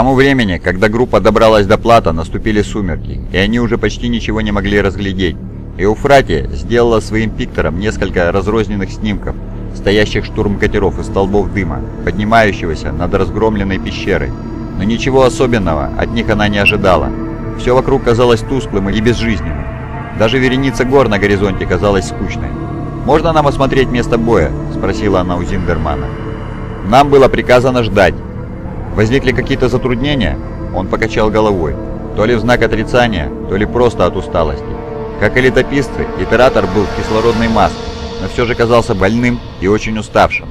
тому времени, когда группа добралась до плата, наступили сумерки, и они уже почти ничего не могли разглядеть. Эуфратия сделала своим пиктором несколько разрозненных снимков, стоящих штурмкатеров и столбов дыма, поднимающегося над разгромленной пещерой. Но ничего особенного от них она не ожидала. Все вокруг казалось тусклым и безжизненным. Даже вереница гор на горизонте казалась скучной. «Можно нам осмотреть место боя?» – спросила она у Зиндермана. «Нам было приказано ждать. Возникли какие-то затруднения?» Он покачал головой. То ли в знак отрицания, то ли просто от усталости. Как и летописцы, итератор был в кислородной маске, но все же казался больным и очень уставшим.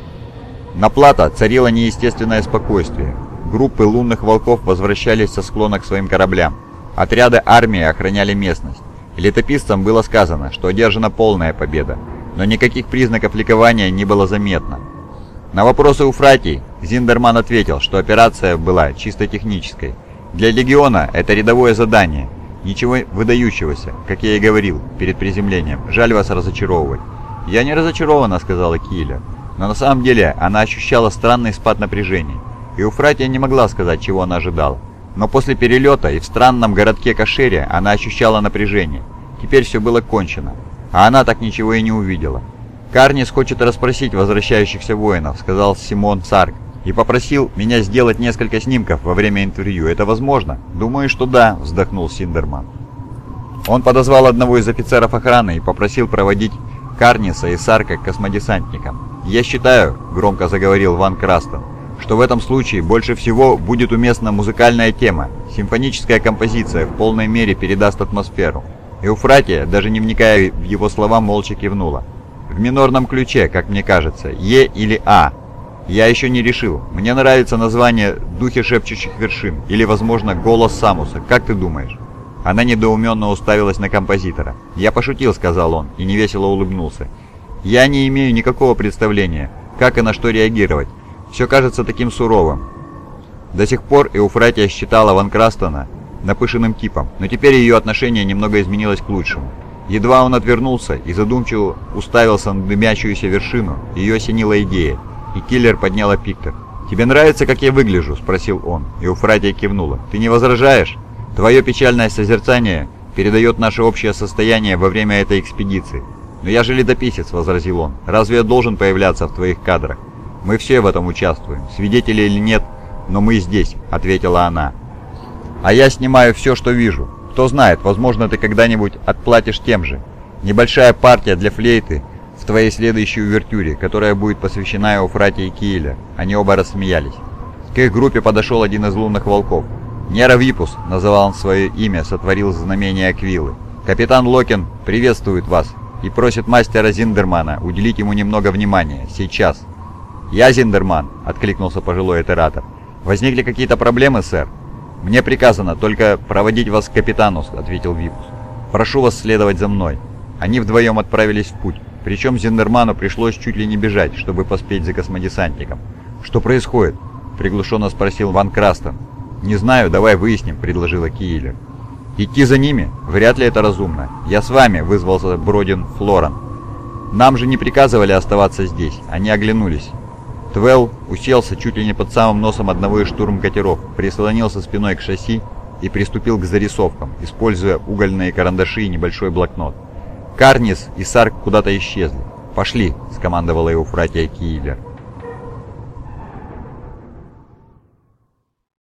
На плато царило неестественное спокойствие. Группы лунных волков возвращались со склона к своим кораблям. Отряды армии охраняли местность. Летописцам было сказано, что одержана полная победа, но никаких признаков ликования не было заметно. На вопросы у Фратий Зиндерман ответил, что операция была чисто технической. Для Легиона это рядовое задание, ничего выдающегося, как я и говорил перед приземлением. Жаль вас разочаровывать. «Я не разочарована», — сказала Киля. Но на самом деле она ощущала странный спад напряжения. И у Фратия не могла сказать, чего она ожидала. Но после перелета и в странном городке Кашере она ощущала напряжение. Теперь все было кончено. А она так ничего и не увидела. «Карнис хочет расспросить возвращающихся воинов», — сказал Симон Сарк. «И попросил меня сделать несколько снимков во время интервью. Это возможно?» «Думаю, что да», — вздохнул Синдерман. Он подозвал одного из офицеров охраны и попросил проводить Карниса и Сарка к космодесантникам. «Я считаю», — громко заговорил Ван Крастон, что в этом случае больше всего будет уместна музыкальная тема. Симфоническая композиция в полной мере передаст атмосферу. Эуфратия, даже не вникая в его слова, молча кивнула. В минорном ключе, как мне кажется, Е или А. Я еще не решил. Мне нравится название «Духи шепчущих вершин» или, возможно, «Голос Самуса». Как ты думаешь? Она недоуменно уставилась на композитора. «Я пошутил», — сказал он, и невесело улыбнулся. «Я не имею никакого представления, как и на что реагировать. Все кажется таким суровым». До сих пор Эуфратия считала Ван Крастона напышенным типом, но теперь ее отношение немного изменилось к лучшему. Едва он отвернулся и задумчиво уставился на дымящуюся вершину, ее осенила идея, и киллер подняла пиктор. «Тебе нравится, как я выгляжу?» – спросил он, и Уфратия кивнула. «Ты не возражаешь? Твое печальное созерцание передает наше общее состояние во время этой экспедиции. Но я же летописец», – возразил он. «Разве я должен появляться в твоих кадрах? Мы все в этом участвуем, свидетели или нет, но мы здесь», – ответила она. «А я снимаю все, что вижу. Кто знает, возможно, ты когда-нибудь отплатишь тем же. Небольшая партия для флейты в твоей следующей увертюре, которая будет посвящена Эуфрате и Кииле». Они оба рассмеялись. К их группе подошел один из лунных волков. Нера Випус, называл он свое имя, сотворил знамение Аквилы. «Капитан Локин приветствует вас и просит мастера Зиндермана уделить ему немного внимания. Сейчас». «Я Зиндерман», — откликнулся пожилой оператор. «Возникли какие-то проблемы, сэр?» «Мне приказано только проводить вас к капитану», — ответил Випус. «Прошу вас следовать за мной». Они вдвоем отправились в путь, причем Зиндерману пришлось чуть ли не бежать, чтобы поспеть за космодесантником. «Что происходит?» — приглушенно спросил Ван Крастон. «Не знаю, давай выясним», — предложила Киилер. «Идти за ними? Вряд ли это разумно. Я с вами», — вызвался Бродин Флоран. «Нам же не приказывали оставаться здесь». Они оглянулись. Твелл уселся чуть ли не под самым носом одного из штурмкатеров, прислонился спиной к шасси и приступил к зарисовкам, используя угольные карандаши и небольшой блокнот. Карнис и Сарк куда-то исчезли. «Пошли», — скомандовала его фратья Киилер.